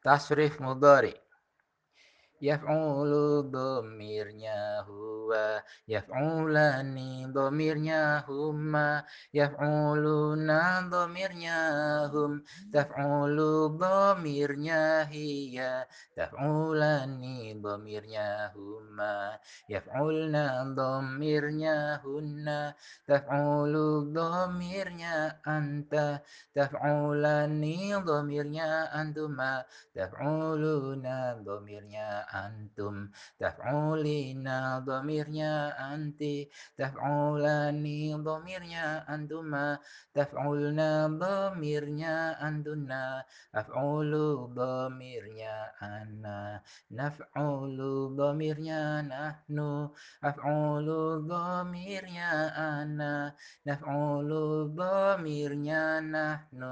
Tasrif mudhari. Yaf'ulu dhamirnya huwa, yaf'ulani dhamirnya huma, yaf'uluna dhamirnya hum, taf'ulu dhamirnya hiya, taf'ulani dhamirnya huma, yaf'ulna dhamirnya hunna, taf'ulu dhamirnya anta, taf'ulani dhamirnya antuma, taf'uluna dhamirnya antum, taf'ulina dhamirnya anti, taf'ulani dhamirnya antuma, taf'ulna dhamirnya antunna, af'ulu dhamirnya أنا نفعل ضميرnya نحن أفعل ضميرnya أنا نفعل ضميرnya نحن.